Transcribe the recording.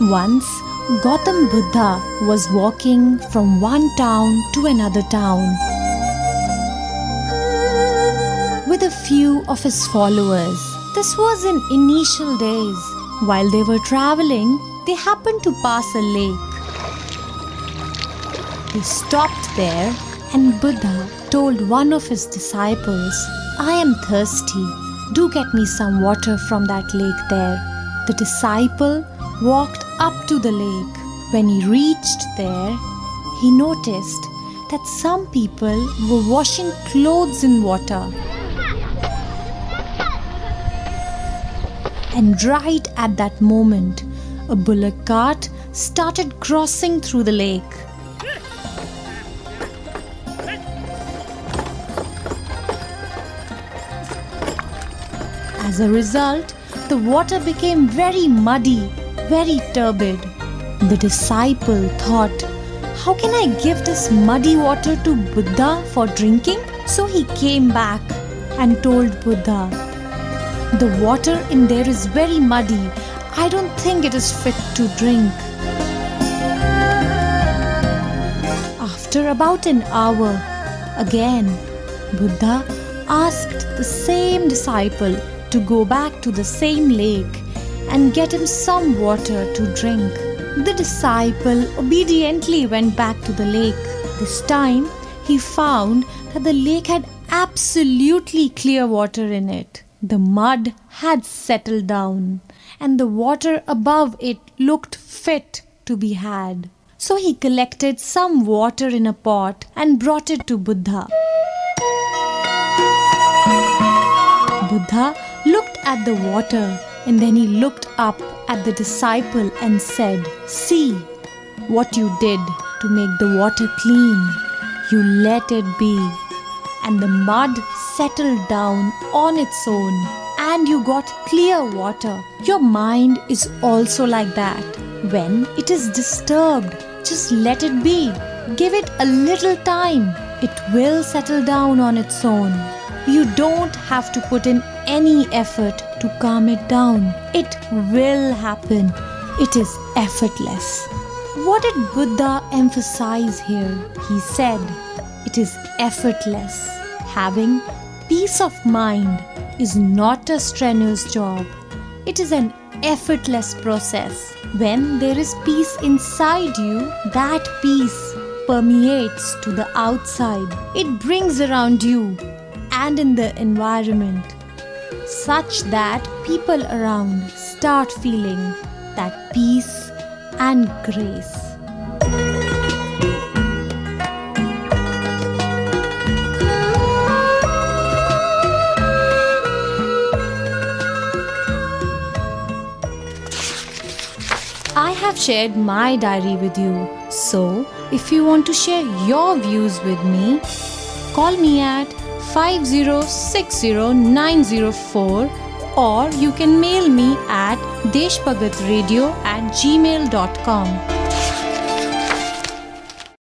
Once, Gautam Buddha was walking from one town to another town with a few of his followers. This was in initial days. While they were traveling, they happened to pass a lake. They stopped there, and Buddha told one of his disciples, I am thirsty. Do get me some water from that lake there. The disciple walked up to the lake. When he reached there, he noticed that some people were washing clothes in water. And right at that moment, a bullock cart started crossing through the lake. As a result, the water became very muddy very turbid. The disciple thought, How can I give this muddy water to Buddha for drinking? So he came back and told Buddha, The water in there is very muddy. I don't think it is fit to drink. After about an hour, again, Buddha asked the same disciple to go back to the same lake and get him some water to drink. The disciple obediently went back to the lake. This time, he found that the lake had absolutely clear water in it. The mud had settled down, and the water above it looked fit to be had. So he collected some water in a pot and brought it to Buddha. Buddha looked at the water and then he looked up at the disciple and said, See what you did to make the water clean. You let it be. And the mud settled down on its own, and you got clear water. Your mind is also like that. When it is disturbed, just let it be. Give it a little time. It will settle down on its own. You don't have to put in any effort to calm it down. It will happen. It is effortless. What did Buddha emphasize here? He said, It is effortless. Having peace of mind is not a strenuous job, it is an effortless process. When there is peace inside you, that peace permeates to the outside. It brings around you and in the environment such that people around start feeling that peace and grace. I have shared my diary with you. So, if you want to share your views with me, call me at 5060904 or you can mail me at deshbhagatradio at gmail.com.